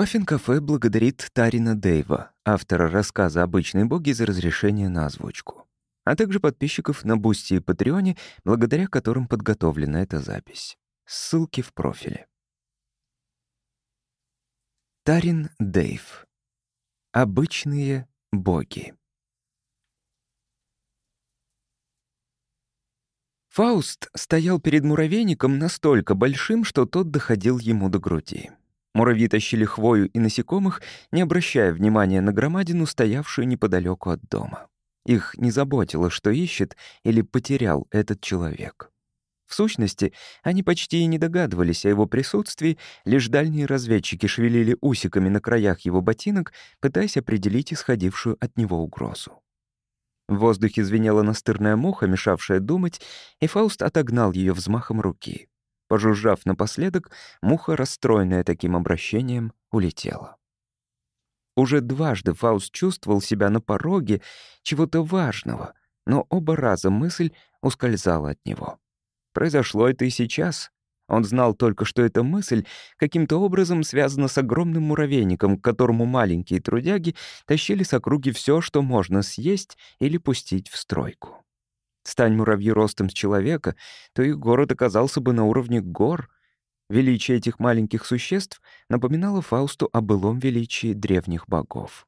Puffin Cafe благодарит Тарина Дэйва, автора рассказа «Обычные боги» за разрешение на озвучку, а также подписчиков на Boosty и Patreon е, благодаря которым подготовлена эта запись. Ссылки в профиле. Тарин Дэйв. Обычные боги. Фауст стоял перед муравейником настолько большим, что тот доходил ему до груди. Муравьи тащили хвою и насекомых, не обращая внимания на громадину, стоявшую неподалеку от дома. Их не заботило, что ищет или потерял этот человек. В сущности, они почти и не догадывались о его присутствии, лишь дальние разведчики шевелили усиками на краях его ботинок, пытаясь определить исходившую от него угрозу. В воздухе звенела настырная муха, мешавшая думать, и Фауст отогнал ее взмахом руки. Пожужжав напоследок, муха, расстроенная таким обращением, улетела. Уже дважды Фауст чувствовал себя на пороге чего-то важного, но оба раза мысль ускользала от него. Произошло это и сейчас. Он знал только, что эта мысль каким-то образом связана с огромным муравейником, к которому маленькие трудяги тащили с округи все, что можно съесть или пустить в стройку. Стань муравьи ростом с человека, то их город оказался бы на уровне гор. Величие этих маленьких существ напоминало Фаусту о былом величии древних богов.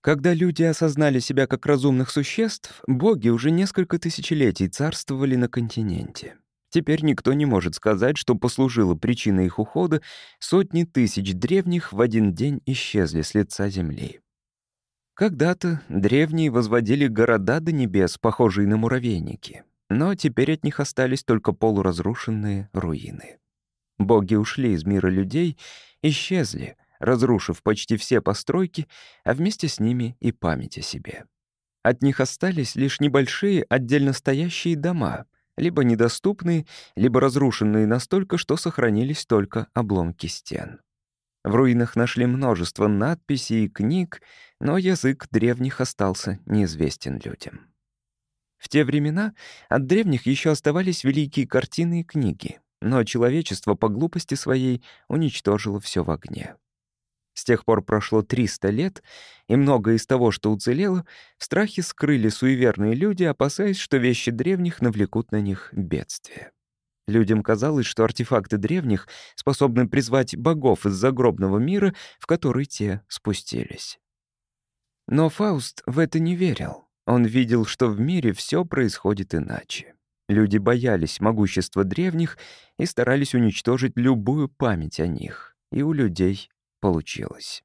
Когда люди осознали себя как разумных существ, боги уже несколько тысячелетий царствовали на континенте. Теперь никто не может сказать, что послужило причиной их ухода, сотни тысяч древних в один день исчезли с лица земли. Когда-то древние возводили города до небес, похожие на муравейники, но теперь от них остались только полуразрушенные руины. Боги ушли из мира людей, исчезли, разрушив почти все постройки, а вместе с ними и память о себе. От них остались лишь небольшие отдельно стоящие дома, либо недоступные, либо разрушенные настолько, что сохранились только обломки стен. В руинах нашли множество надписей и книг, но язык древних остался неизвестен людям. В те времена от древних еще оставались великие картины и книги, но человечество по глупости своей уничтожило все в огне. С тех пор прошло 300 лет, и многое из того, что уцелело, в страхе скрыли суеверные люди, опасаясь, что вещи древних навлекут на них бедствие. Людям казалось, что артефакты древних способны призвать богов из загробного мира, в который те спустились. Но Фауст в это не верил. Он видел, что в мире все происходит иначе. Люди боялись могущества древних и старались уничтожить любую память о них. И у людей получилось.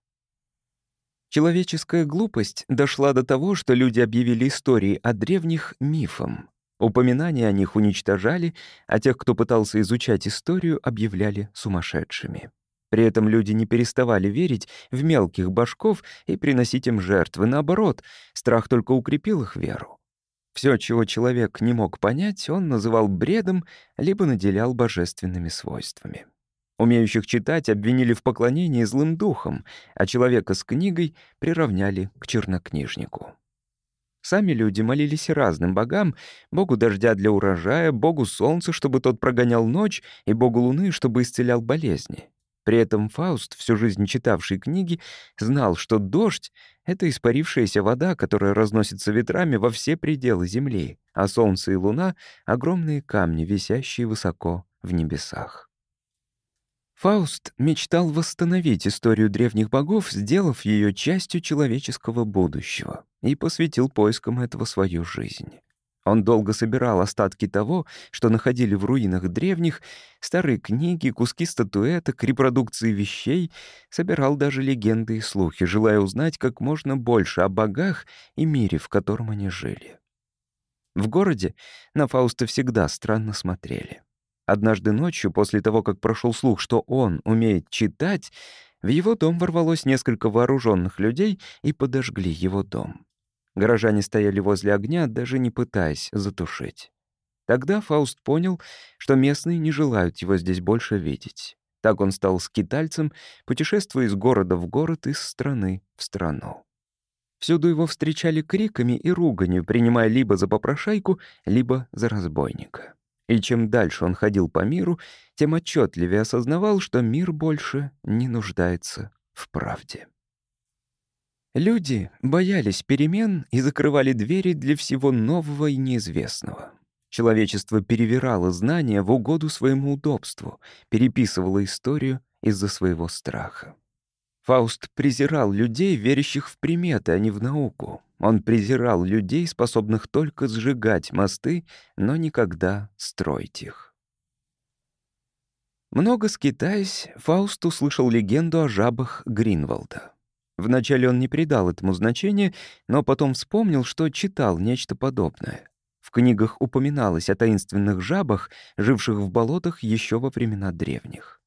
Человеческая глупость дошла до того, что люди объявили истории о древних мифом. Упоминания о них уничтожали, а тех, кто пытался изучать историю, объявляли сумасшедшими. При этом люди не переставали верить в мелких башков и приносить им жертвы. Наоборот, страх только укрепил их веру. Все, чего человек не мог понять, он называл бредом либо наделял божественными свойствами. Умеющих читать обвинили в поклонении злым духом, а человека с книгой приравняли к чернокнижнику. Сами люди молились разным богам, богу дождя для урожая, богу солнца, чтобы тот прогонял ночь, и богу луны, чтобы исцелял болезни. При этом Фауст, всю жизнь читавший книги, знал, что дождь — это испарившаяся вода, которая разносится ветрами во все пределы земли, а солнце и луна — огромные камни, висящие высоко в небесах. Фауст мечтал восстановить историю древних богов, сделав ее частью человеческого будущего, и посвятил поискам этого свою жизнь. Он долго собирал остатки того, что находили в руинах древних, старые книги, куски статуэток, репродукции вещей, собирал даже легенды и слухи, желая узнать как можно больше о богах и мире, в котором они жили. В городе на Фауста всегда странно смотрели. Однажды ночью, после того, как прошел слух, что он умеет читать, в его дом ворвалось несколько вооруженных людей и подожгли его дом. Горожане стояли возле огня, даже не пытаясь затушить. Тогда Фауст понял, что местные не желают его здесь больше видеть. Так он стал скитальцем, путешествуя из города в город, из страны в страну. Всюду его встречали криками и руганью, принимая либо за попрошайку, либо за разбойника. И чем дальше он ходил по миру, тем отчетливее осознавал, что мир больше не нуждается в правде. Люди боялись перемен и закрывали двери для всего нового и неизвестного. Человечество перевирало знания в угоду своему удобству, переписывало историю из-за своего страха. Фауст презирал людей, верящих в приметы, а не в науку. Он презирал людей, способных только сжигать мосты, но никогда строить их. Много скитаясь, Фауст услышал легенду о жабах Гринволда. Вначале он не придал этому значения, но потом вспомнил, что читал нечто подобное. В книгах упоминалось о таинственных жабах, живших в болотах еще во времена древних.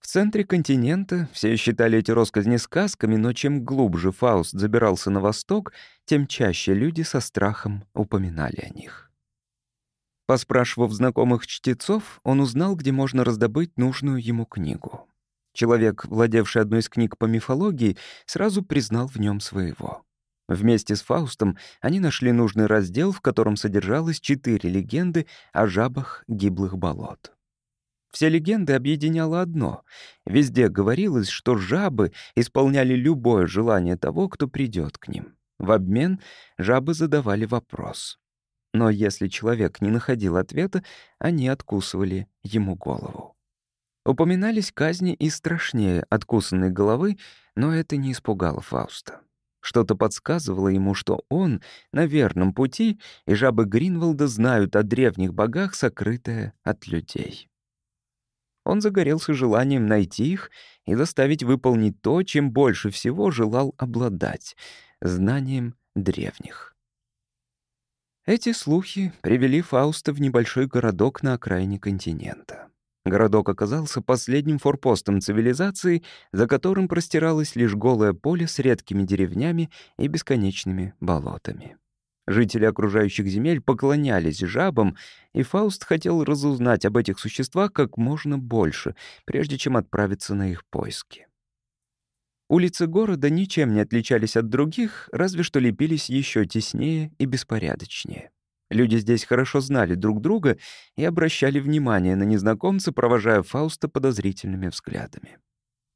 В центре континента все считали эти росказни сказками, но чем глубже Фауст забирался на восток, тем чаще люди со страхом упоминали о них. Поспрашивав знакомых чтецов, он узнал, где можно раздобыть нужную ему книгу. Человек, владевший одной из книг по мифологии, сразу признал в нем своего. Вместе с Фаустом они нашли нужный раздел, в котором содержалось четыре легенды о жабах гиблых болот. Все легенды объединяло одно. Везде говорилось, что жабы исполняли любое желание того, кто придет к ним. В обмен жабы задавали вопрос. Но если человек не находил ответа, они откусывали ему голову. Упоминались казни и страшнее откусанной головы, но это не испугало Фауста. Что-то подсказывало ему, что он на верном пути, и жабы Гринволда знают о древних богах, сокрытое от людей. Он загорелся желанием найти их и заставить выполнить то, чем больше всего желал обладать — знанием древних. Эти слухи привели Фауста в небольшой городок на окраине континента. Городок оказался последним форпостом цивилизации, за которым простиралось лишь голое поле с редкими деревнями и бесконечными болотами. Жители окружающих земель поклонялись жабам, и Фауст хотел разузнать об этих существах как можно больше, прежде чем отправиться на их поиски. Улицы города ничем не отличались от других, разве что лепились еще теснее и беспорядочнее. Люди здесь хорошо знали друг друга и обращали внимание на незнакомца, провожая Фауста подозрительными взглядами.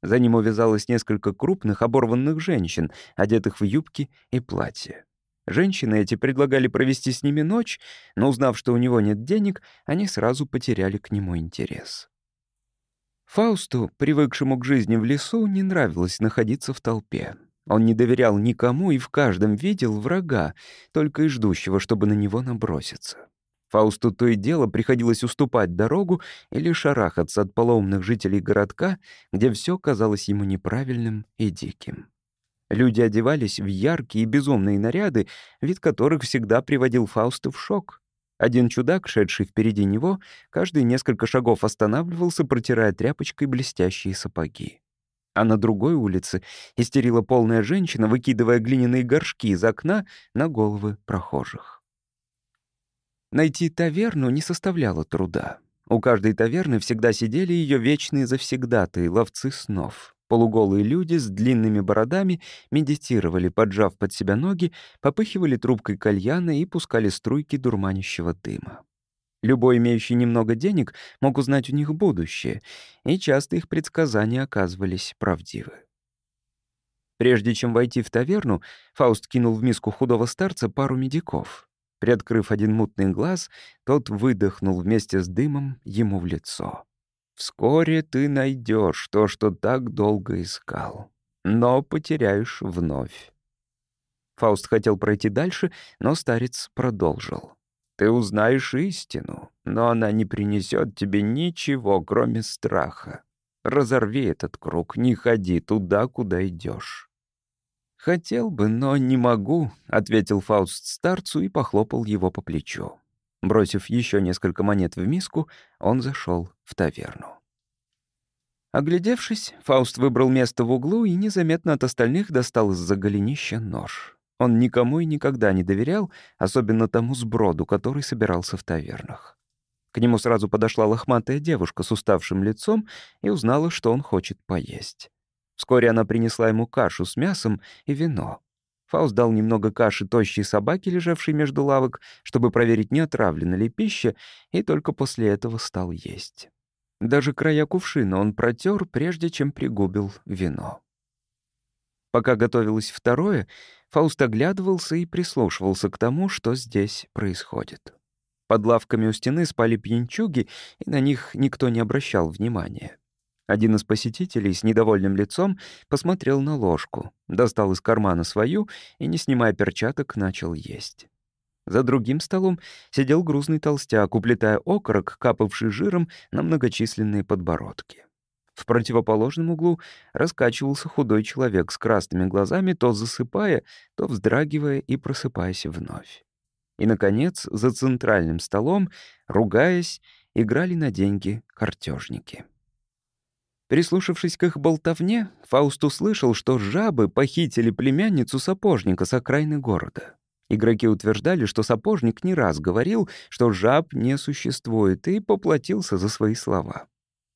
За ним увязалось несколько крупных оборванных женщин, одетых в юбки и платья. Женщины эти предлагали провести с ними ночь, но узнав, что у него нет денег, они сразу потеряли к нему интерес. Фаусту, привыкшему к жизни в лесу, не нравилось находиться в толпе. Он не доверял никому и в каждом видел врага, только и ждущего, чтобы на него наброситься. Фаусту то и дело приходилось уступать дорогу или шарахаться от полоумных жителей городка, где все казалось ему неправильным и диким. Люди одевались в яркие и безумные наряды, вид которых всегда приводил Фауста в шок. Один чудак, шедший впереди него, каждые несколько шагов останавливался, протирая тряпочкой блестящие сапоги. А на другой улице истерила полная женщина, выкидывая глиняные горшки из окна на головы прохожих. Найти таверну не составляло труда. У каждой таверны всегда сидели ее вечные завсегдатые, ловцы снов. Полуголые люди с длинными бородами медитировали, поджав под себя ноги, попыхивали трубкой кальяна и пускали струйки дурманящего дыма. Любой, имеющий немного денег, мог узнать у них будущее, и часто их предсказания оказывались правдивы. Прежде чем войти в таверну, Фауст кинул в миску худого старца пару медиков. Приоткрыв один мутный глаз, тот выдохнул вместе с дымом ему в лицо. «Вскоре ты найдешь то, что так долго искал, но потеряешь вновь». Фауст хотел пройти дальше, но старец продолжил. Ты узнаешь истину, но она не принесет тебе ничего, кроме страха. Разорви этот круг, не ходи туда, куда идешь. «Хотел бы, но не могу», — ответил Фауст старцу и похлопал его по плечу. Бросив еще несколько монет в миску, он зашел в таверну. Оглядевшись, Фауст выбрал место в углу и незаметно от остальных достал из-за голенища нож. Он никому и никогда не доверял, особенно тому сброду, который собирался в тавернах. К нему сразу подошла лохматая девушка с уставшим лицом и узнала, что он хочет поесть. Вскоре она принесла ему кашу с мясом и вино. Фауст дал немного каши тощей собаке, лежавшей между лавок, чтобы проверить, не отравлена ли пища, и только после этого стал есть. Даже края кувшина он протер, прежде чем пригубил вино. Пока готовилось второе, Фауст оглядывался и прислушивался к тому, что здесь происходит. Под лавками у стены спали пьянчуги, и на них никто не обращал внимания. Один из посетителей с недовольным лицом посмотрел на ложку, достал из кармана свою и, не снимая перчаток, начал есть. За другим столом сидел грузный толстяк, уплетая окорок, капавший жиром на многочисленные подбородки. В противоположном углу раскачивался худой человек с красными глазами, то засыпая, то вздрагивая и просыпаясь вновь. И, наконец, за центральным столом, ругаясь, играли на деньги картежники. Прислушавшись к их болтовне, Фауст услышал, что жабы похитили племянницу сапожника с окраины города. Игроки утверждали, что сапожник не раз говорил, что жаб не существует, и поплатился за свои слова.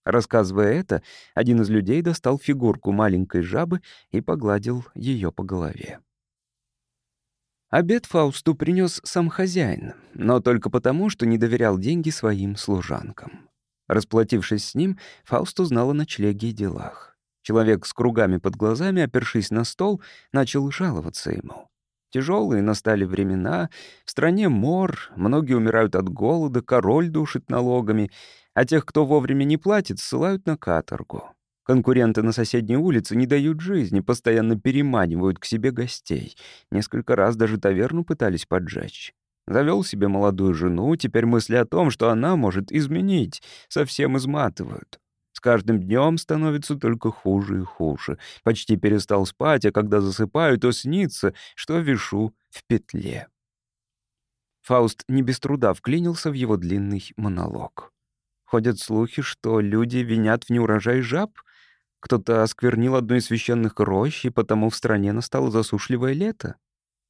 Рассказывая это, один из людей достал фигурку маленькой жабы и погладил ее по голове. Обед Фаусту принес сам хозяин, но только потому, что не доверял деньги своим служанкам. Расплатившись с ним, Фауст узнал о ночлеге и делах. Человек с кругами под глазами, опершись на стол, начал жаловаться ему. Тяжелые настали времена, в стране мор, многие умирают от голода, король душит налогами, а тех, кто вовремя не платит, ссылают на каторгу. Конкуренты на соседней улице не дают жизни, постоянно переманивают к себе гостей. Несколько раз даже таверну пытались поджечь. Завел себе молодую жену, теперь мысли о том, что она может изменить, совсем изматывают. С каждым днем становится только хуже и хуже. Почти перестал спать, а когда засыпаю, то снится, что вишу в петле. Фауст не без труда вклинился в его длинный монолог. Ходят слухи, что люди винят в неурожай жаб. Кто-то осквернил одну из священных рощ, и потому в стране настало засушливое лето.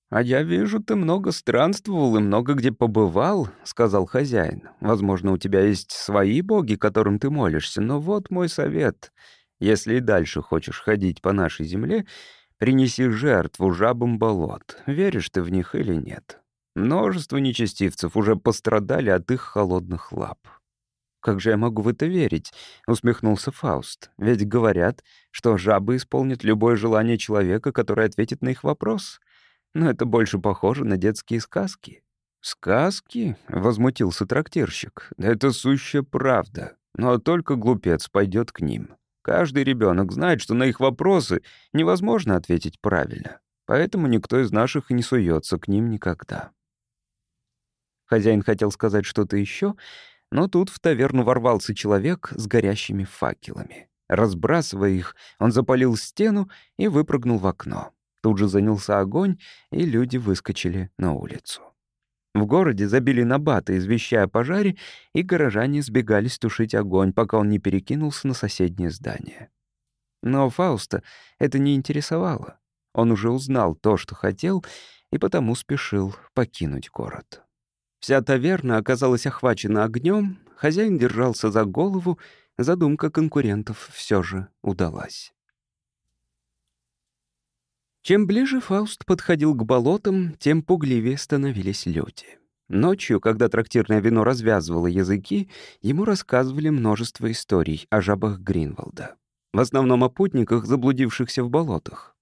«А я вижу, ты много странствовал и много где побывал», — сказал хозяин. «Возможно, у тебя есть свои боги, которым ты молишься, но вот мой совет. Если и дальше хочешь ходить по нашей земле, принеси жертву жабам болот. Веришь ты в них или нет? Множество нечестивцев уже пострадали от их холодных лап». «Как же я могу в это верить?» — усмехнулся Фауст. «Ведь говорят, что жабы исполнят любое желание человека, который ответит на их вопрос» но это больше похоже на детские сказки». «Сказки?» — возмутился трактирщик. «Это сущая правда. Но только глупец пойдет к ним. Каждый ребенок знает, что на их вопросы невозможно ответить правильно. Поэтому никто из наших не суется к ним никогда». Хозяин хотел сказать что-то еще, но тут в таверну ворвался человек с горящими факелами. Разбрасывая их, он запалил стену и выпрыгнул в окно. Тут же занялся огонь, и люди выскочили на улицу. В городе забили на баты, извещая о пожаре, и горожане сбегались тушить огонь, пока он не перекинулся на соседнее здание. Но Фауста это не интересовало. Он уже узнал то, что хотел, и потому спешил покинуть город. Вся таверна оказалась охвачена огнем, хозяин держался за голову, задумка конкурентов все же удалась. Чем ближе Фауст подходил к болотам, тем пугливее становились люди. Ночью, когда трактирное вино развязывало языки, ему рассказывали множество историй о жабах Гринволда. В основном о путниках, заблудившихся в болотах.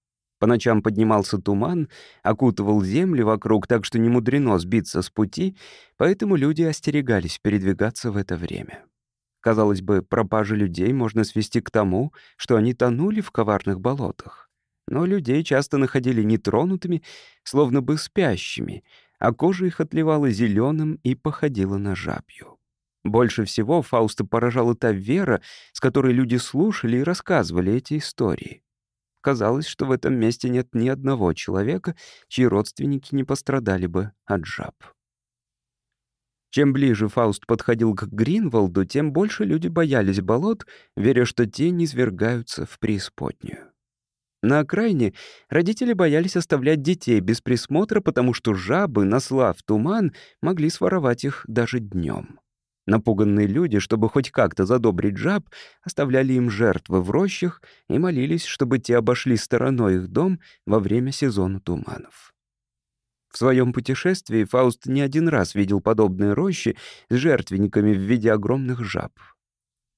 По ночам поднимался туман, окутывал земли вокруг, так что не мудрено сбиться с пути, поэтому люди остерегались передвигаться в это время. Казалось бы, пропажи людей можно свести к тому, что они тонули в коварных болотах но людей часто находили нетронутыми, словно бы спящими, а кожа их отливала зеленым и походила на жабью. Больше всего Фауста поражала та вера, с которой люди слушали и рассказывали эти истории. Казалось, что в этом месте нет ни одного человека, чьи родственники не пострадали бы от жаб. Чем ближе Фауст подходил к Гринволду, тем больше люди боялись болот, веря, что те низвергаются в преисподнюю. На окраине родители боялись оставлять детей без присмотра, потому что жабы, наслав туман, могли своровать их даже днем. Напуганные люди, чтобы хоть как-то задобрить жаб, оставляли им жертвы в рощах и молились, чтобы те обошли стороной их дом во время сезона туманов. В своем путешествии Фауст не один раз видел подобные рощи с жертвенниками в виде огромных жаб.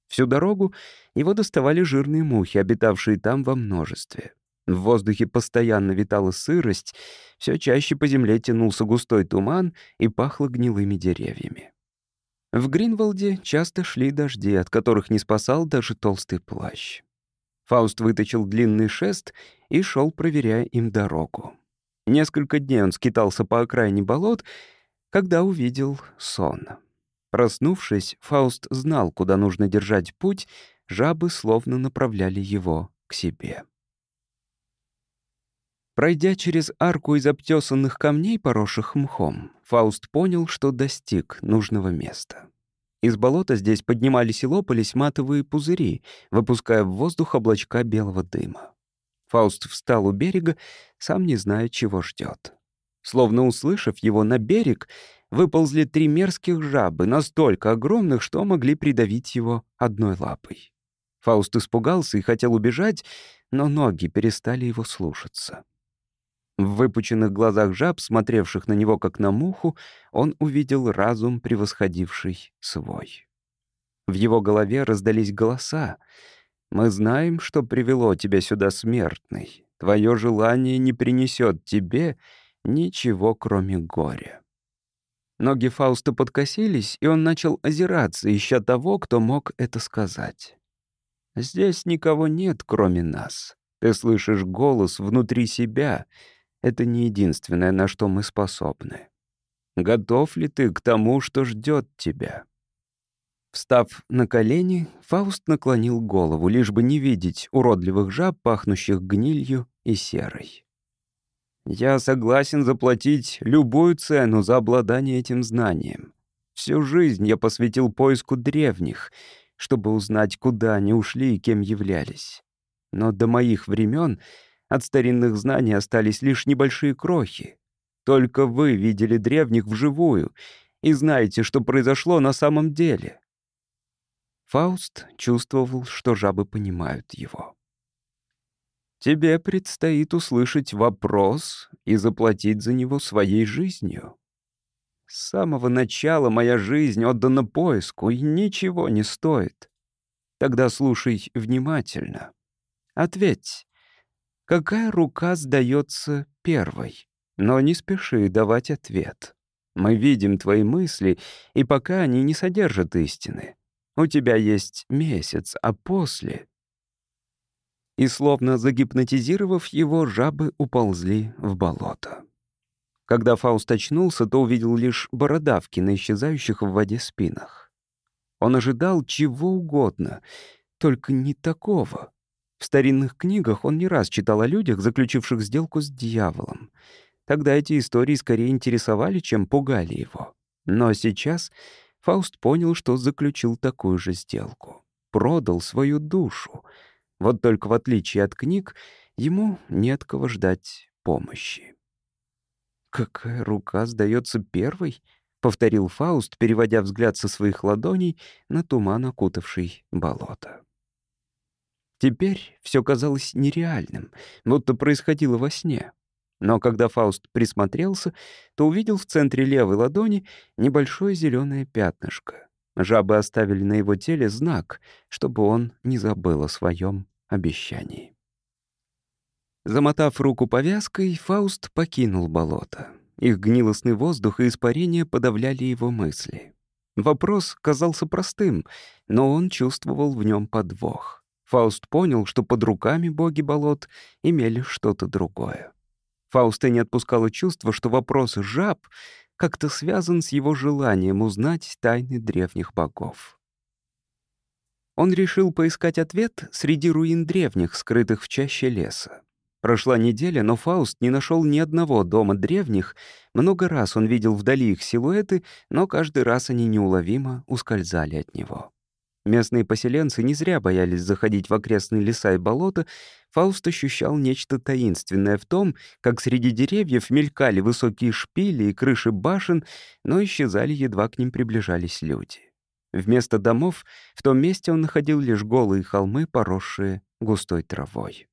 Всю дорогу его доставали жирные мухи, обитавшие там во множестве. В воздухе постоянно витала сырость, все чаще по земле тянулся густой туман и пахло гнилыми деревьями. В Гринволде часто шли дожди, от которых не спасал даже толстый плащ. Фауст выточил длинный шест и шел, проверяя им дорогу. Несколько дней он скитался по окраине болот, когда увидел сон. Проснувшись, Фауст знал, куда нужно держать путь, жабы словно направляли его к себе. Пройдя через арку из обтесанных камней, поросших мхом, Фауст понял, что достиг нужного места. Из болота здесь поднимались и лопались матовые пузыри, выпуская в воздух облачка белого дыма. Фауст встал у берега, сам не зная, чего ждет. Словно услышав его на берег, выползли три мерзких жабы, настолько огромных, что могли придавить его одной лапой. Фауст испугался и хотел убежать, но ноги перестали его слушаться. В выпученных глазах жаб, смотревших на него как на муху, он увидел разум, превосходивший свой. В его голове раздались голоса. «Мы знаем, что привело тебя сюда, смертный. Твое желание не принесет тебе ничего, кроме горя». Ноги Фауста подкосились, и он начал озираться, ища того, кто мог это сказать. «Здесь никого нет, кроме нас. Ты слышишь голос внутри себя — это не единственное, на что мы способны. Готов ли ты к тому, что ждет тебя? Встав на колени, Фауст наклонил голову, лишь бы не видеть уродливых жаб, пахнущих гнилью и серой. «Я согласен заплатить любую цену за обладание этим знанием. Всю жизнь я посвятил поиску древних, чтобы узнать, куда они ушли и кем являлись. Но до моих времен от старинных знаний остались лишь небольшие крохи. Только вы видели древних вживую и знаете, что произошло на самом деле. Фауст чувствовал, что жабы понимают его. Тебе предстоит услышать вопрос и заплатить за него своей жизнью. С самого начала моя жизнь отдана поиску и ничего не стоит. Тогда слушай внимательно. Ответь, Какая рука сдается первой? Но не спеши давать ответ. Мы видим твои мысли, и пока они не содержат истины. У тебя есть месяц, а после... И словно загипнотизировав его, жабы уползли в болото. Когда Фауст очнулся, то увидел лишь бородавки на исчезающих в воде спинах. Он ожидал чего угодно, только не такого. В старинных книгах он не раз читал о людях, заключивших сделку с дьяволом. Тогда эти истории скорее интересовали, чем пугали его. Но сейчас Фауст понял, что заключил такую же сделку. Продал свою душу. Вот только в отличие от книг, ему не от кого ждать помощи. «Какая рука сдается первой?» — повторил Фауст, переводя взгляд со своих ладоней на туман, окутавший болото. Теперь все казалось нереальным, будто происходило во сне. Но когда Фауст присмотрелся, то увидел в центре левой ладони небольшое зеленое пятнышко. Жабы оставили на его теле знак, чтобы он не забыл о своем обещании. Замотав руку повязкой, Фауст покинул болото. Их гнилостный воздух и испарение подавляли его мысли. Вопрос казался простым, но он чувствовал в нем подвох. Фауст понял, что под руками боги болот имели что-то другое. Фауста не отпускало чувство, что вопрос жаб как-то связан с его желанием узнать тайны древних богов. Он решил поискать ответ среди руин древних, скрытых в чаще леса. Прошла неделя, но Фауст не нашел ни одного дома древних. Много раз он видел вдали их силуэты, но каждый раз они неуловимо ускользали от него. Местные поселенцы не зря боялись заходить в окрестные леса и болота. Фауст ощущал нечто таинственное в том, как среди деревьев мелькали высокие шпили и крыши башен, но исчезали, едва к ним приближались люди. Вместо домов в том месте он находил лишь голые холмы, поросшие густой травой.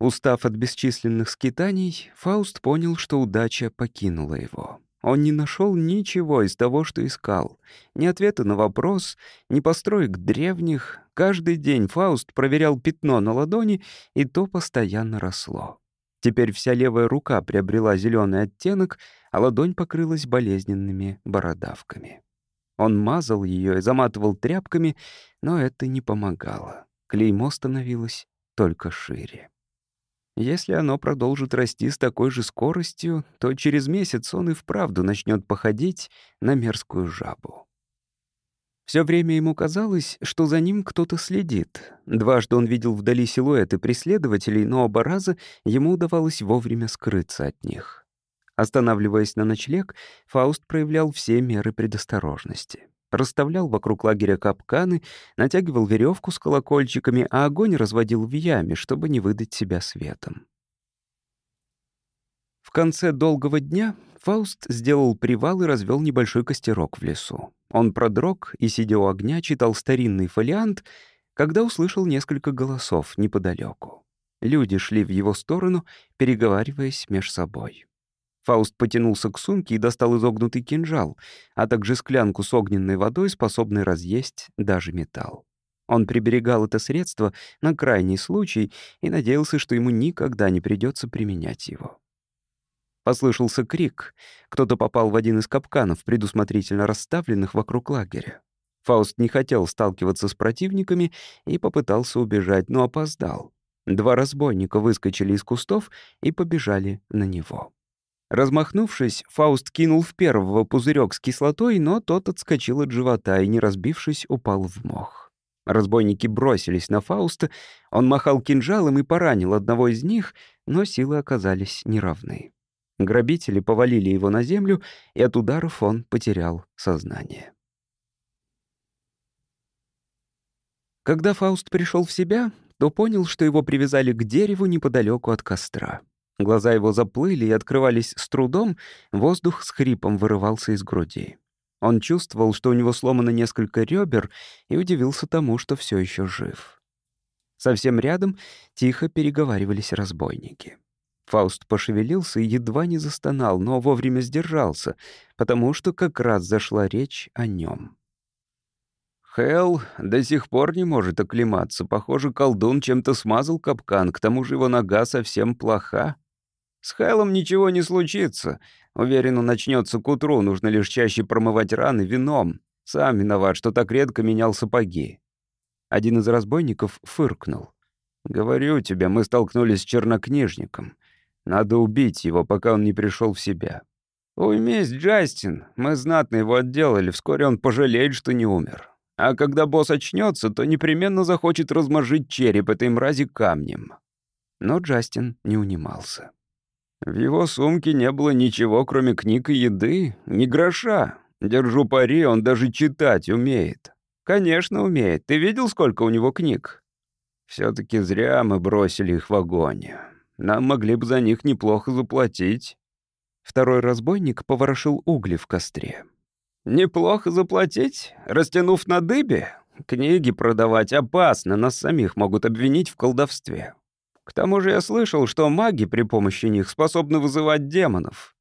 Устав от бесчисленных скитаний, Фауст понял, что удача покинула его. Он не нашел ничего из того, что искал. Ни ответа на вопрос, ни построек древних. Каждый день Фауст проверял пятно на ладони, и то постоянно росло. Теперь вся левая рука приобрела зеленый оттенок, а ладонь покрылась болезненными бородавками. Он мазал ее и заматывал тряпками, но это не помогало. Клеймо становилось только шире. Если оно продолжит расти с такой же скоростью, то через месяц он и вправду начнет походить на мерзкую жабу. Все время ему казалось, что за ним кто-то следит. Дважды он видел вдали силуэты преследователей, но оба раза ему удавалось вовремя скрыться от них. Останавливаясь на ночлег, Фауст проявлял все меры предосторожности. Расставлял вокруг лагеря капканы, натягивал веревку с колокольчиками, а огонь разводил в яме, чтобы не выдать себя светом. В конце долгого дня Фауст сделал привал и развел небольшой костерок в лесу. Он продрог и, сидя у огня, читал старинный фолиант, когда услышал несколько голосов неподалеку. Люди шли в его сторону, переговариваясь меж собой. Фауст потянулся к сумке и достал изогнутый кинжал, а также склянку с огненной водой, способной разъесть даже металл. Он приберегал это средство на крайний случай и надеялся, что ему никогда не придется применять его. Послышался крик. Кто-то попал в один из капканов, предусмотрительно расставленных вокруг лагеря. Фауст не хотел сталкиваться с противниками и попытался убежать, но опоздал. Два разбойника выскочили из кустов и побежали на него. Размахнувшись, Фауст кинул в первого пузырек с кислотой, но тот отскочил от живота и, не разбившись, упал в мох. Разбойники бросились на Фауста, он махал кинжалом и поранил одного из них, но силы оказались неравны. Грабители повалили его на землю, и от ударов он потерял сознание. Когда Фауст пришел в себя, то понял, что его привязали к дереву неподалеку от костра. Глаза его заплыли и открывались с трудом, воздух с хрипом вырывался из груди. Он чувствовал, что у него сломано несколько ребер, и удивился тому, что все еще жив. Совсем рядом тихо переговаривались разбойники. Фауст пошевелился и едва не застонал, но вовремя сдержался, потому что как раз зашла речь о нем. Хелл до сих пор не может оклематься. Похоже, колдун чем-то смазал капкан, к тому же его нога совсем плоха. С Хайлом ничего не случится. Уверен, он начнется к утру, нужно лишь чаще промывать раны вином. Сам виноват, что так редко менял сапоги. Один из разбойников фыркнул. «Говорю тебе, мы столкнулись с чернокнижником. Надо убить его, пока он не пришел в себя. Уймись, Джастин, мы знатно его отделали, вскоре он пожалеет, что не умер. А когда босс очнется, то непременно захочет размажить череп этой мрази камнем». Но Джастин не унимался. В его сумке не было ничего, кроме книг и еды, ни гроша. Держу пари, он даже читать умеет. Конечно, умеет. Ты видел, сколько у него книг? Все-таки зря мы бросили их в огонь. Нам могли бы за них неплохо заплатить. Второй разбойник поворошил угли в костре. «Неплохо заплатить, растянув на дыбе? Книги продавать опасно, нас самих могут обвинить в колдовстве. К тому же я слышал, что маги при помощи них способны вызывать демонов.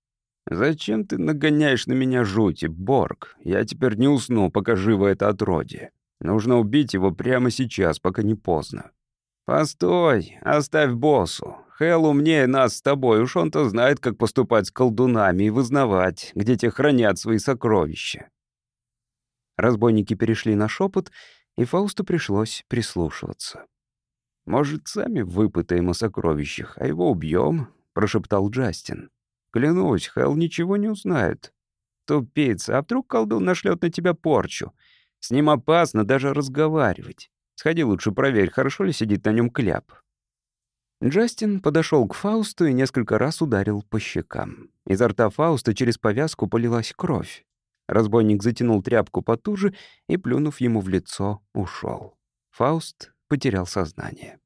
Зачем ты нагоняешь на меня жути, Борг? Я теперь не усну, пока живо это отродье. Нужно убить его прямо сейчас, пока не поздно. Постой, оставь боссу. Хэл умнее нас с тобой, уж он-то знает, как поступать с колдунами и вызнавать, где те хранят свои сокровища. Разбойники перешли на шепот, и Фаусту пришлось прислушиваться. «Может, сами выпытаем о сокровищах, а его убьем?» — прошептал Джастин. «Клянусь, Хелл ничего не узнает. Тупица, а вдруг колдун нашлет на тебя порчу? С ним опасно даже разговаривать. Сходи лучше проверь, хорошо ли сидит на нем кляп». Джастин подошел к Фаусту и несколько раз ударил по щекам. Изо рта Фауста через повязку полилась кровь. Разбойник затянул тряпку потуже и, плюнув ему в лицо, ушел. Фауст потерял сознание.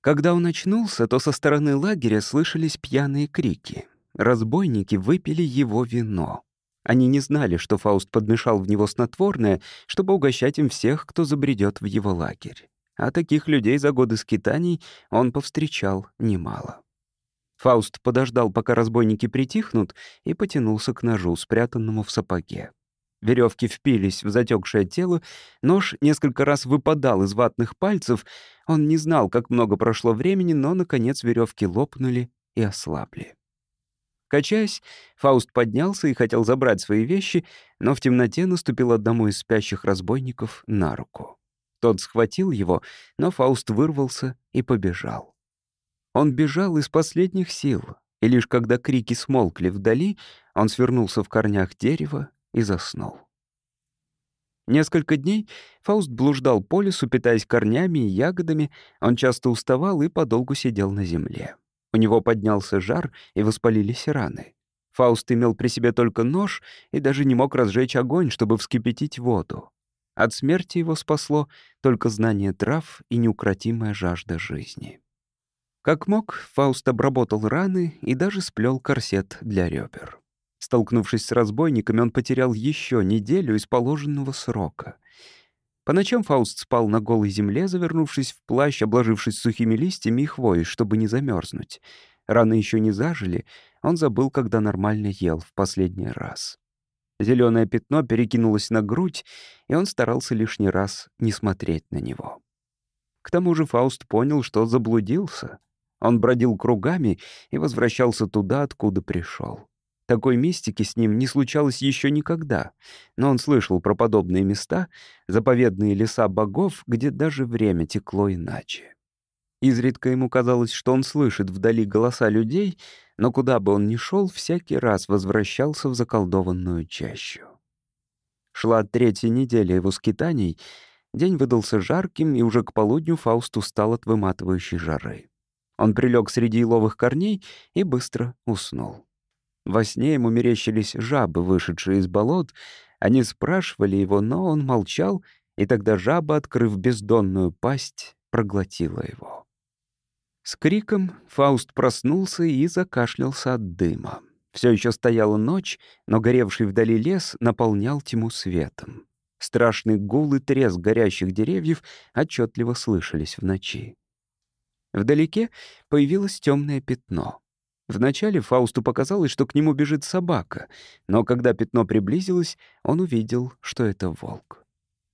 Когда он очнулся, то со стороны лагеря слышались пьяные крики. Разбойники выпили его вино. Они не знали, что Фауст подмешал в него снотворное, чтобы угощать им всех, кто забредет в его лагерь. А таких людей за годы скитаний он повстречал немало. Фауст подождал, пока разбойники притихнут, и потянулся к ножу, спрятанному в сапоге. Веревки впились в затекшее тело, нож несколько раз выпадал из ватных пальцев. Он не знал, как много прошло времени, но, наконец, веревки лопнули и ослабли. Качаясь, Фауст поднялся и хотел забрать свои вещи, но в темноте наступил одному из спящих разбойников на руку. Тот схватил его, но Фауст вырвался и побежал. Он бежал из последних сил, и лишь когда крики смолкли вдали, он свернулся в корнях дерева и заснул. Несколько дней Фауст блуждал по лесу, питаясь корнями и ягодами, он часто уставал и подолгу сидел на земле. У него поднялся жар, и воспалились раны. Фауст имел при себе только нож и даже не мог разжечь огонь, чтобы вскипятить воду. От смерти его спасло только знание трав и неукротимая жажда жизни. Как мог, Фауст обработал раны и даже сплел корсет для ребер. Столкнувшись с разбойниками, он потерял еще неделю из положенного срока. По ночам Фауст спал на голой земле, завернувшись в плащ, обложившись сухими листьями и хвоей, чтобы не замерзнуть. Раны еще не зажили, он забыл, когда нормально ел в последний раз. Зеленое пятно перекинулось на грудь, и он старался лишний раз не смотреть на него. К тому же Фауст понял, что заблудился. Он бродил кругами и возвращался туда, откуда пришел. Такой мистики с ним не случалось еще никогда, но он слышал про подобные места, заповедные леса богов, где даже время текло иначе. Изредка ему казалось, что он слышит вдали голоса людей, но куда бы он ни шел, всякий раз возвращался в заколдованную чащу. Шла третья неделя его скитаний, день выдался жарким, и уже к полудню Фауст устал от выматывающей жары. Он прилег среди еловых корней и быстро уснул. Во сне ему мерещились жабы, вышедшие из болот. Они спрашивали его, но он молчал, и тогда жаба, открыв бездонную пасть, проглотила его. С криком Фауст проснулся и закашлялся от дыма. Все еще стояла ночь, но горевший вдали лес наполнял тьму светом. Страшный гул и треск горящих деревьев отчетливо слышались в ночи. Вдалеке появилось темное пятно. Вначале Фаусту показалось, что к нему бежит собака, но когда пятно приблизилось, он увидел, что это волк.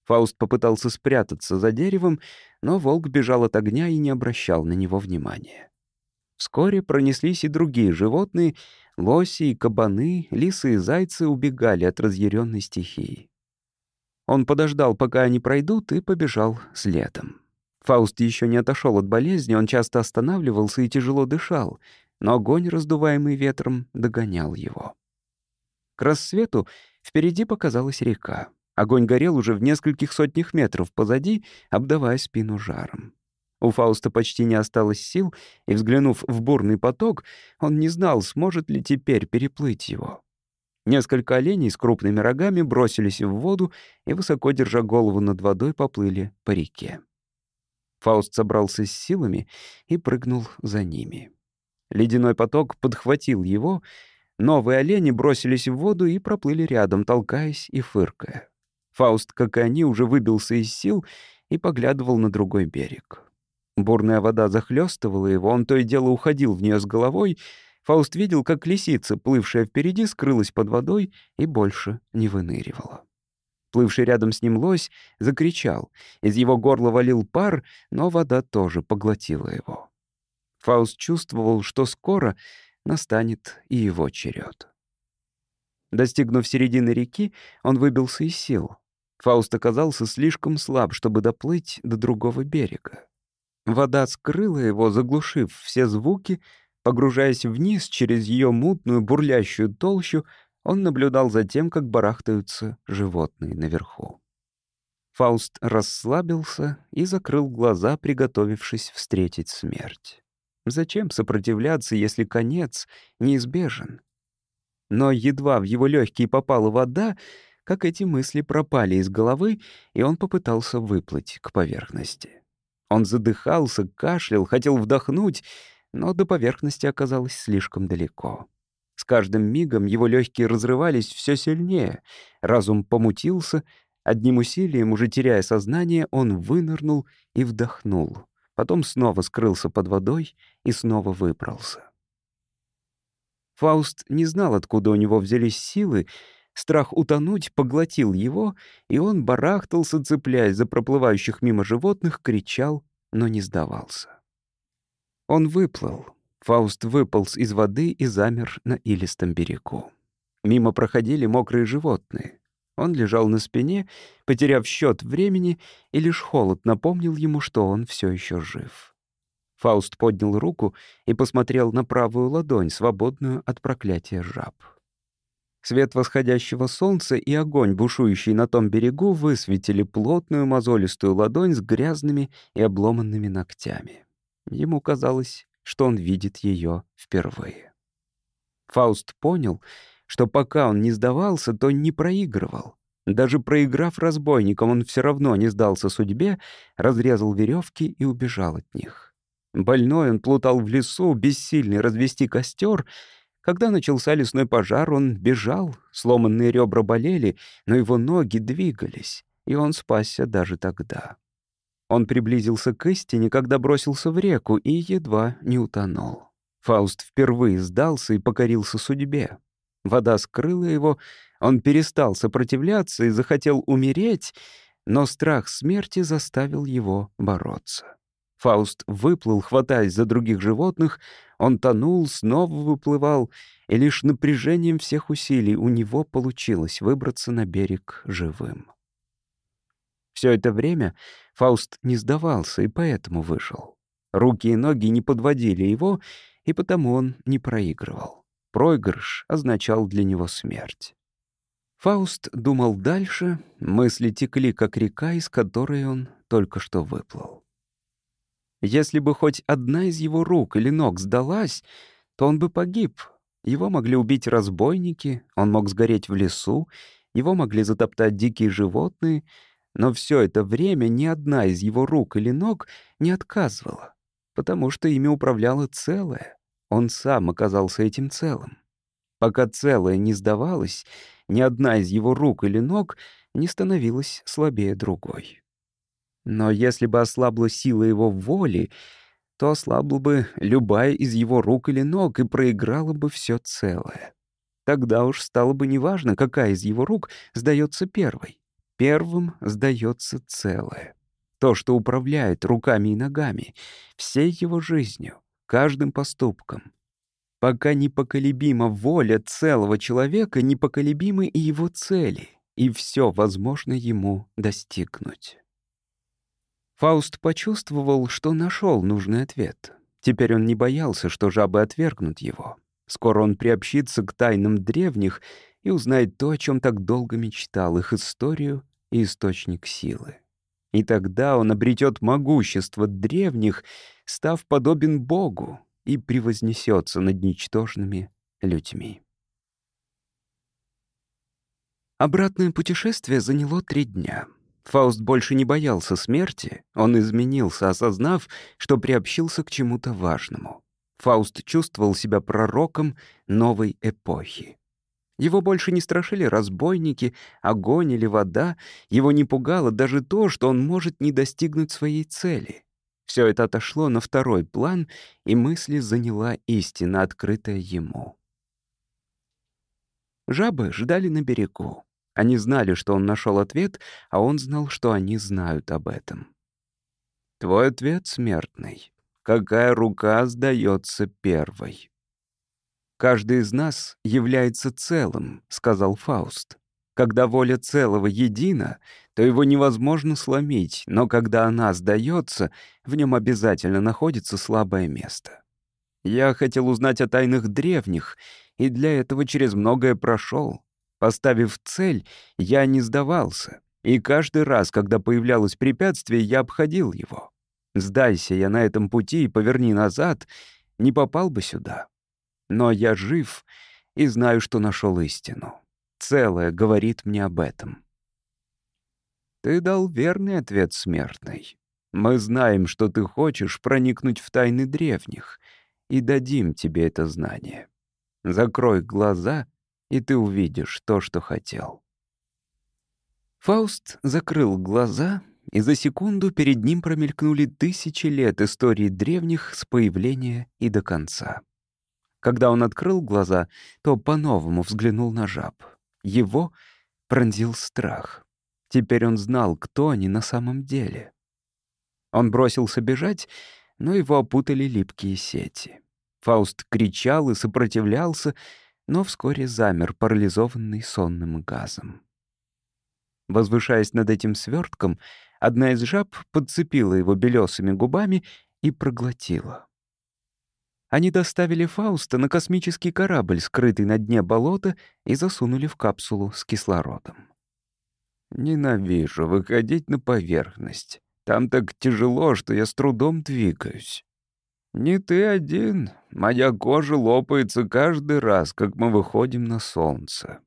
Фауст попытался спрятаться за деревом, но волк бежал от огня и не обращал на него внимания. Вскоре пронеслись и другие животные, лоси и кабаны, лисы и зайцы убегали от разъяренной стихии. Он подождал, пока они пройдут, и побежал следом. Фауст еще не отошел от болезни, он часто останавливался и тяжело дышал — но огонь, раздуваемый ветром, догонял его. К рассвету впереди показалась река. Огонь горел уже в нескольких сотнях метров позади, обдавая спину жаром. У Фауста почти не осталось сил, и, взглянув в бурный поток, он не знал, сможет ли теперь переплыть его. Несколько оленей с крупными рогами бросились в воду и, высоко держа голову над водой, поплыли по реке. Фауст собрался с силами и прыгнул за ними. Ледяной поток подхватил его, новые олени бросились в воду и проплыли рядом, толкаясь и фыркая. Фауст, как и они, уже выбился из сил и поглядывал на другой берег. Бурная вода захлестывала его, он то и дело уходил в нее с головой. Фауст видел, как лисица, плывшая впереди, скрылась под водой и больше не выныривала. Плывший рядом с ним лось закричал. Из его горла валил пар, но вода тоже поглотила его. Фауст чувствовал, что скоро настанет и его черед. Достигнув середины реки, он выбился из сил. Фауст оказался слишком слаб, чтобы доплыть до другого берега. Вода скрыла его, заглушив все звуки, погружаясь вниз через ее мутную бурлящую толщу, он наблюдал за тем, как барахтаются животные наверху. Фауст расслабился и закрыл глаза, приготовившись встретить смерть. Зачем сопротивляться, если конец неизбежен? Но едва в его легкие попала вода, как эти мысли пропали из головы, и он попытался выплыть к поверхности. Он задыхался, кашлял, хотел вдохнуть, но до поверхности оказалось слишком далеко. С каждым мигом его легкие разрывались все сильнее. Разум помутился. Одним усилием, уже теряя сознание, он вынырнул и вдохнул. Потом снова скрылся под водой и снова выбрался. Фауст не знал, откуда у него взялись силы. Страх утонуть поглотил его, и он барахтался, цепляясь за проплывающих мимо животных, кричал, но не сдавался. Он выплыл. Фауст выполз из воды и замер на илистом берегу. Мимо проходили мокрые животные. Он лежал на спине, потеряв счет времени, и лишь холод напомнил ему, что он все еще жив. Фауст поднял руку и посмотрел на правую ладонь, свободную от проклятия жаб. Свет восходящего солнца и огонь, бушующий на том берегу, высветили плотную мозолистую ладонь с грязными и обломанными ногтями. Ему казалось, что он видит ее впервые. Фауст понял, что пока он не сдавался, то не проигрывал. Даже проиграв разбойникам, он все равно не сдался судьбе, разрезал веревки и убежал от них. Больной он плутал в лесу, бессильный развести костер. Когда начался лесной пожар, он бежал, сломанные ребра болели, но его ноги двигались, и он спасся даже тогда. Он приблизился к истине, когда бросился в реку и едва не утонул. Фауст впервые сдался и покорился судьбе. Вода скрыла его, он перестал сопротивляться и захотел умереть, но страх смерти заставил его бороться. Фауст выплыл, хватаясь за других животных, он тонул, снова выплывал, и лишь напряжением всех усилий у него получилось выбраться на берег живым. Все это время Фауст не сдавался и поэтому вышел. Руки и ноги не подводили его, и потому он не проигрывал. Проигрыш означал для него смерть. Фауст думал дальше, мысли текли, как река, из которой он только что выплыл. Если бы хоть одна из его рук или ног сдалась, то он бы погиб. Его могли убить разбойники, он мог сгореть в лесу, его могли затоптать дикие животные — но все это время ни одна из его рук или ног не отказывала, потому что ими управляло целое. Он сам оказался этим целым. Пока целое не сдавалось, ни одна из его рук или ног не становилась слабее другой. Но если бы ослабла сила его воли, то ослабла бы любая из его рук или ног и проиграла бы все целое. Тогда уж стало бы неважно, какая из его рук сдается первой. Первым сдается целое. То, что управляет руками и ногами, всей его жизнью, каждым поступком. Пока непоколебима воля целого человека, непоколебимы и его цели, и все возможно ему достигнуть. Фауст почувствовал, что нашел нужный ответ. Теперь он не боялся, что жабы отвергнут его. Скоро он приобщится к тайнам древних и узнает то, о чем так долго мечтал, их историю и источник силы. И тогда он обретет могущество древних, став подобен Богу, и превознесется над ничтожными людьми. Обратное путешествие заняло три дня. Фауст больше не боялся смерти, он изменился, осознав, что приобщился к чему-то важному. Фауст чувствовал себя пророком новой эпохи. Его больше не страшили разбойники, огонь или вода. Его не пугало даже то, что он может не достигнуть своей цели. Все это отошло на второй план, и мысли заняла истина, открытая ему. Жабы ждали на берегу. Они знали, что он нашел ответ, а он знал, что они знают об этом. «Твой ответ смертный. Какая рука сдается первой?» «Каждый из нас является целым», — сказал Фауст. «Когда воля целого едина, то его невозможно сломить, но когда она сдается, в нем обязательно находится слабое место. Я хотел узнать о тайнах древних, и для этого через многое прошел. Поставив цель, я не сдавался, и каждый раз, когда появлялось препятствие, я обходил его. Сдайся я на этом пути и поверни назад, не попал бы сюда. Но я жив и знаю, что нашел истину. Целое говорит мне об этом. Ты дал верный ответ, смертный. Мы знаем, что ты хочешь проникнуть в тайны древних, и дадим тебе это знание. Закрой глаза, и ты увидишь то, что хотел. Фауст закрыл глаза, и за секунду перед ним промелькнули тысячи лет истории древних с появления и до конца. Когда он открыл глаза, то по-новому взглянул на жаб. Его пронзил страх. Теперь он знал, кто они на самом деле. Он бросился бежать, но его опутали липкие сети. Фауст кричал и сопротивлялся, но вскоре замер, парализованный сонным газом. Возвышаясь над этим свертком, одна из жаб подцепила его белесыми губами и проглотила. Они доставили Фауста на космический корабль, скрытый на дне болота, и засунули в капсулу с кислородом. «Ненавижу выходить на поверхность. Там так тяжело, что я с трудом двигаюсь». «Не ты один. Моя кожа лопается каждый раз, как мы выходим на солнце».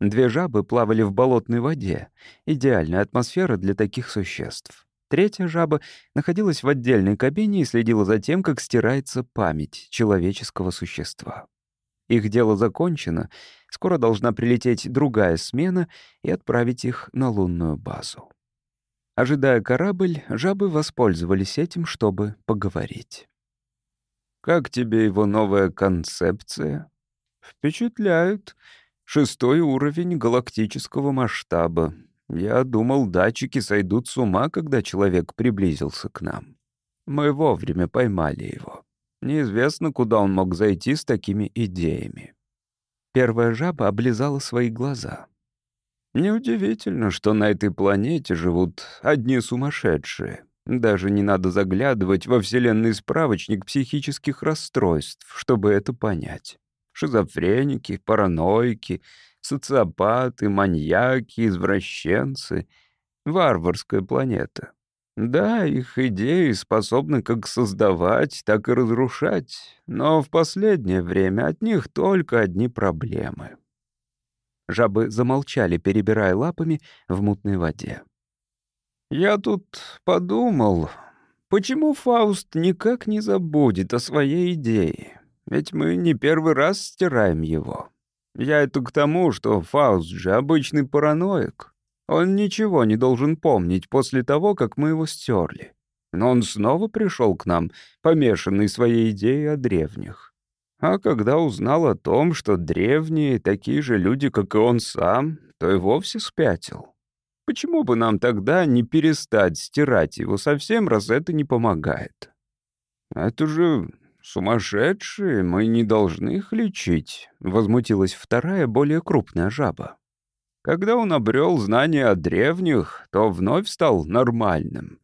Две жабы плавали в болотной воде. Идеальная атмосфера для таких существ. Третья жаба находилась в отдельной кабине и следила за тем, как стирается память человеческого существа. Их дело закончено, скоро должна прилететь другая смена и отправить их на лунную базу. Ожидая корабль, жабы воспользовались этим, чтобы поговорить. «Как тебе его новая концепция?» «Впечатляет. Шестой уровень галактического масштаба. Я думал, датчики сойдут с ума, когда человек приблизился к нам. Мы вовремя поймали его. Неизвестно, куда он мог зайти с такими идеями. Первая жаба облизала свои глаза. Неудивительно, что на этой планете живут одни сумасшедшие. Даже не надо заглядывать во вселенный справочник психических расстройств, чтобы это понять. Шизофреники, параноики, социопаты, маньяки, извращенцы. Варварская планета. Да, их идеи способны как создавать, так и разрушать, но в последнее время от них только одни проблемы. Жабы замолчали, перебирая лапами в мутной воде. «Я тут подумал, почему Фауст никак не забудет о своей идее? Ведь мы не первый раз стираем его. Я это к тому, что Фауст же обычный параноик. Он ничего не должен помнить после того, как мы его стерли. Но он снова пришел к нам, помешанный своей идеей о древних. А когда узнал о том, что древние такие же люди, как и он сам, то и вовсе спятил. Почему бы нам тогда не перестать стирать его совсем, раз это не помогает? Это же сумасшедшие, мы не должны их лечить, возмутилась вторая, более крупная жаба. Когда он обрел знания о древних, то вновь стал нормальным.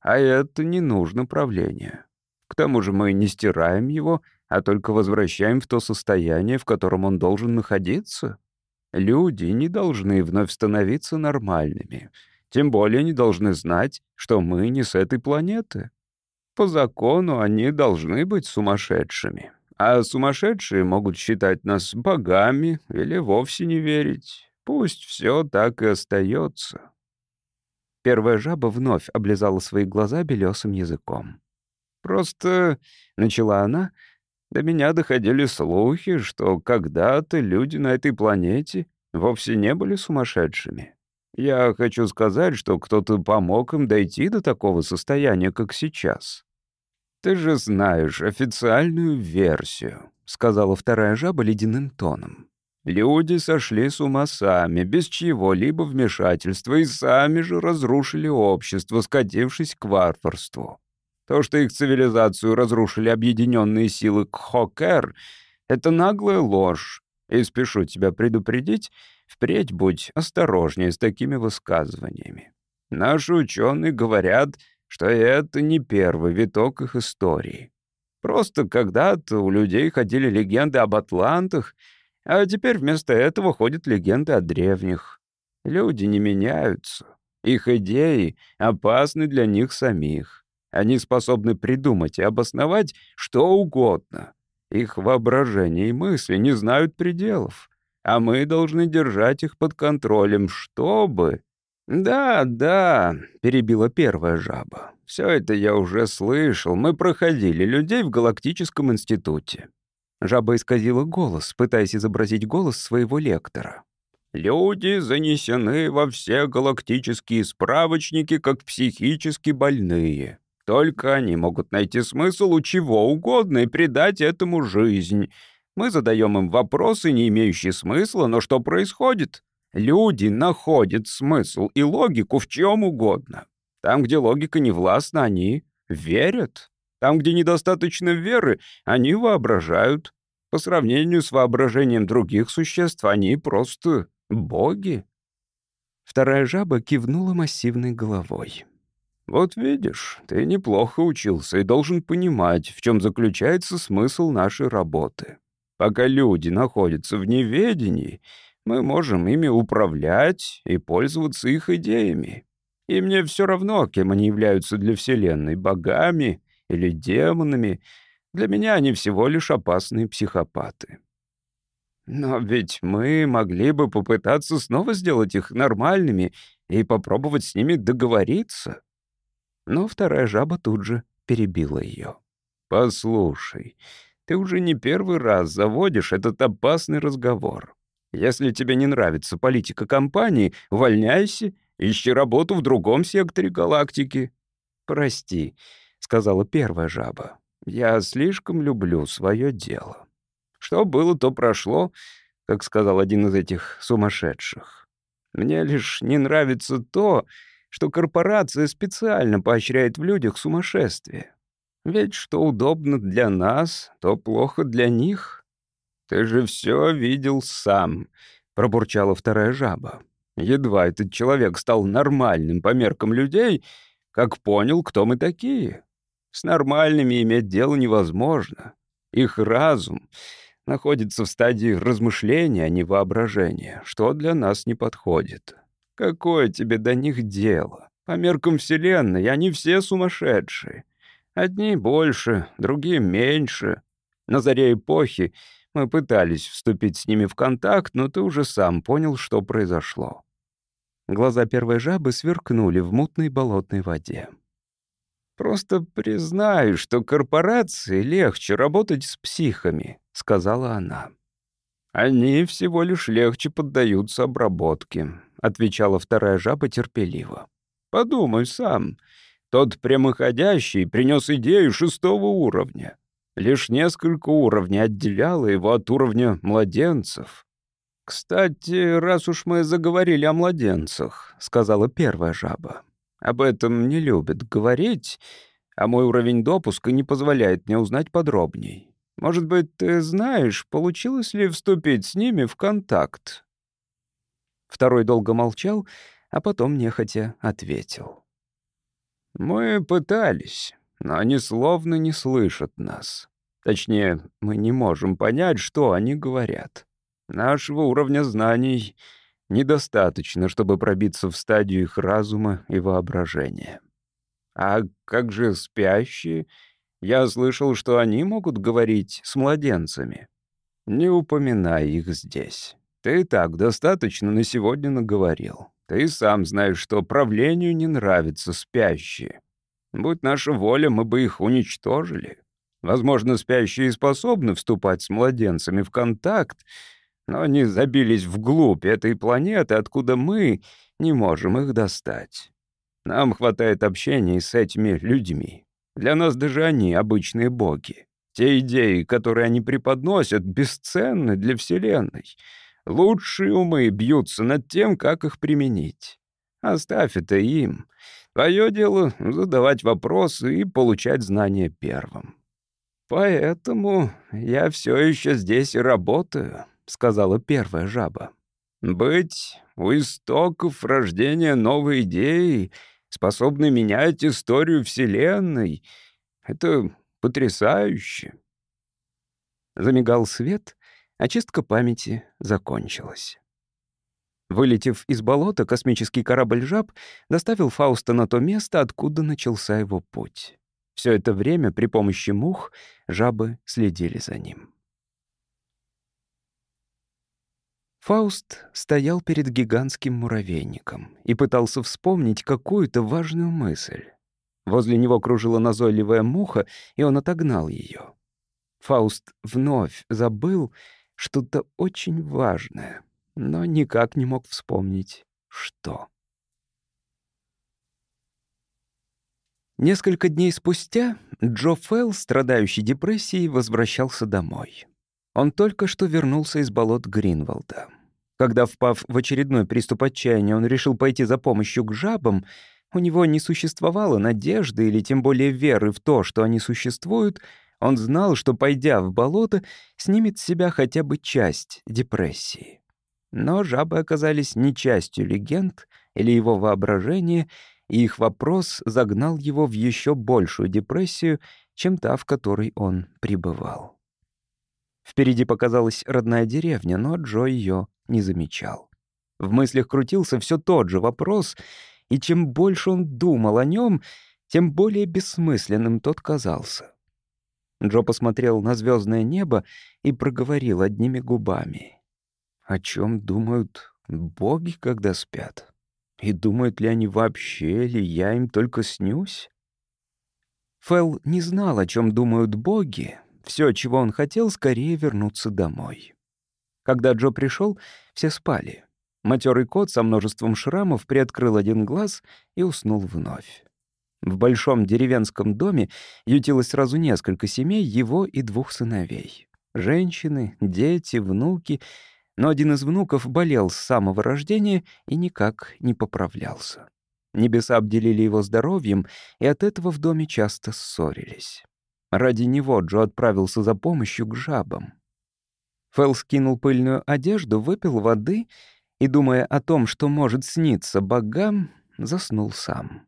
А это не нужно правление. К тому же мы не стираем его, а только возвращаем в то состояние, в котором он должен находиться. Люди не должны вновь становиться нормальными. Тем более не должны знать, что мы не с этой планеты. По закону они должны быть сумасшедшими. А сумасшедшие могут считать нас богами или вовсе не верить. Пусть все так и остается. Первая жаба вновь облизала свои глаза белесым языком. «Просто», — начала она, — «до меня доходили слухи, что когда-то люди на этой планете вовсе не были сумасшедшими. Я хочу сказать, что кто-то помог им дойти до такого состояния, как сейчас. Ты же знаешь официальную версию», — сказала вторая жаба ледяным тоном. Люди сошли с ума сами, без чьего-либо вмешательства, и сами же разрушили общество, скатившись к варварству. То, что их цивилизацию разрушили объединенные силы Кхокер, — это наглая ложь. И спешу тебя предупредить, впредь будь осторожнее с такими высказываниями. Наши ученые говорят, что это не первый виток их истории. Просто когда-то у людей ходили легенды об атлантах — а теперь вместо этого ходят легенды о древних. Люди не меняются. Их идеи опасны для них самих. Они способны придумать и обосновать что угодно. Их воображение и мысли не знают пределов. А мы должны держать их под контролем, чтобы... «Да, да», — перебила первая жаба. «Все это я уже слышал. Мы проходили людей в Галактическом институте. Жаба исказила голос, пытаясь изобразить голос своего лектора. «Люди занесены во все галактические справочники как психически больные. Только они могут найти смысл у чего угодно и придать этому жизнь. Мы задаем им вопросы, не имеющие смысла, но что происходит? Люди находят смысл и логику в чем угодно. Там, где логика не властна, они верят. Там, где недостаточно веры, они воображают. По сравнению с воображением других существ, они просто боги. Вторая жаба кивнула массивной головой. «Вот видишь, ты неплохо учился и должен понимать, в чем заключается смысл нашей работы. Пока люди находятся в неведении, мы можем ими управлять и пользоваться их идеями. И мне все равно, кем они являются для Вселенной, богами или демонами. Для меня они всего лишь опасные психопаты. Но ведь мы могли бы попытаться снова сделать их нормальными и попробовать с ними договориться. Но вторая жаба тут же перебила ее. «Послушай, ты уже не первый раз заводишь этот опасный разговор. Если тебе не нравится политика компании, увольняйся, ищи работу в другом секторе галактики». «Прости», — сказала первая жаба. «Я слишком люблю свое дело. Что было, то прошло, как сказал один из этих сумасшедших. Мне лишь не нравится то, что корпорация специально поощряет в людях сумасшествие. Ведь что удобно для нас, то плохо для них. Ты же все видел сам, пробурчала вторая жаба. Едва этот человек стал нормальным по меркам людей, как понял, кто мы такие. С нормальными иметь дело невозможно. Их разум находится в стадии размышления, а не воображения, что для нас не подходит. Какое тебе до них дело? По меркам Вселенной они все сумасшедшие. Одни больше, другие меньше. На заре эпохи мы пытались вступить с ними в контакт, но ты уже сам понял, что произошло. Глаза первой жабы сверкнули в мутной болотной воде. «Просто признаю, что корпорации легче работать с психами», — сказала она. «Они всего лишь легче поддаются обработке отвечала вторая жаба терпеливо. «Подумай сам. Тот прямоходящий принес идею шестого уровня. Лишь несколько уровней отделяло его от уровня младенцев. «Кстати, раз уж мы заговорили о младенцах», — сказала первая жаба. «Об этом не любят говорить, а мой уровень допуска не позволяет мне узнать подробней. Может быть, ты знаешь, получилось ли вступить с ними в контакт?» Второй долго молчал, а потом нехотя ответил. «Мы пытались, но они словно не слышат нас. Точнее, мы не можем понять, что они говорят. Нашего уровня знаний недостаточно, чтобы пробиться в стадию их разума и воображения. А как же спящие? Я слышал, что они могут говорить с младенцами. Не упоминай их здесь. Ты так достаточно на сегодня наговорил. Ты сам знаешь, что правлению не нравятся спящие. Будь наша воля, мы бы их уничтожили. Возможно, спящие способны вступать с младенцами в контакт, но они забились вглубь этой планеты, откуда мы не можем их достать. Нам хватает общения с этими людьми. Для нас даже они — обычные боги. Те идеи, которые они преподносят, бесценны для Вселенной — Лучшие умы бьются над тем, как их применить. Оставь это им. Твое дело — задавать вопросы и получать знания первым. «Поэтому я все еще здесь и работаю», — сказала первая жаба. «Быть у истоков рождения новой идеи, способной менять историю Вселенной — это потрясающе». Замигал свет, Очистка памяти закончилась. Вылетев из болота, космический корабль «Жаб» доставил Фауста на то место, откуда начался его путь. Все это время при помощи мух жабы следили за ним. Фауст стоял перед гигантским муравейником и пытался вспомнить какую-то важную мысль. Возле него кружила назойливая муха, и он отогнал ее. Фауст вновь забыл что-то очень важное, но никак не мог вспомнить, что. Несколько дней спустя Джо Фелл, страдающий депрессией, возвращался домой. Он только что вернулся из болот Гринволда. Когда, впав в очередной приступ отчаяния, он решил пойти за помощью к жабам, у него не существовало надежды или тем более веры в то, что они существуют, он знал, что, пойдя в болото, снимет с себя хотя бы часть депрессии. Но жабы оказались не частью легенд или его воображения, и их вопрос загнал его в еще большую депрессию, чем та, в которой он пребывал. Впереди показалась родная деревня, но Джо ее не замечал. В мыслях крутился все тот же вопрос, и чем больше он думал о нем, тем более бессмысленным тот казался. Джо посмотрел на звездное небо и проговорил одними губами. «О чем думают боги, когда спят?» И думают ли они вообще, или я им только снюсь? Фэл не знал, о чем думают боги. Все, чего он хотел, скорее вернуться домой. Когда Джо пришел, все спали. Матерый кот со множеством шрамов приоткрыл один глаз и уснул вновь. В большом деревенском доме ютилось сразу несколько семей его и двух сыновей. Женщины, дети, внуки — но один из внуков болел с самого рождения и никак не поправлялся. Небеса обделили его здоровьем, и от этого в доме часто ссорились. Ради него Джо отправился за помощью к жабам. Фэл скинул пыльную одежду, выпил воды и, думая о том, что может сниться богам, заснул сам.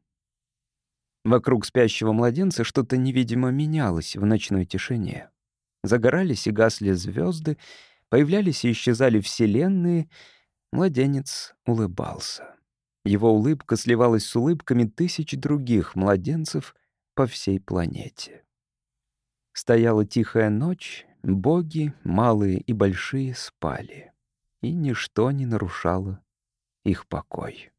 Вокруг спящего младенца что-то невидимо менялось в ночной тишине. Загорались и гасли звезды, Появлялись и исчезали вселенные. Младенец улыбался. Его улыбка сливалась с улыбками тысяч других младенцев по всей планете. Стояла тихая ночь, боги, малые и большие, спали, и ничто не нарушало их покой.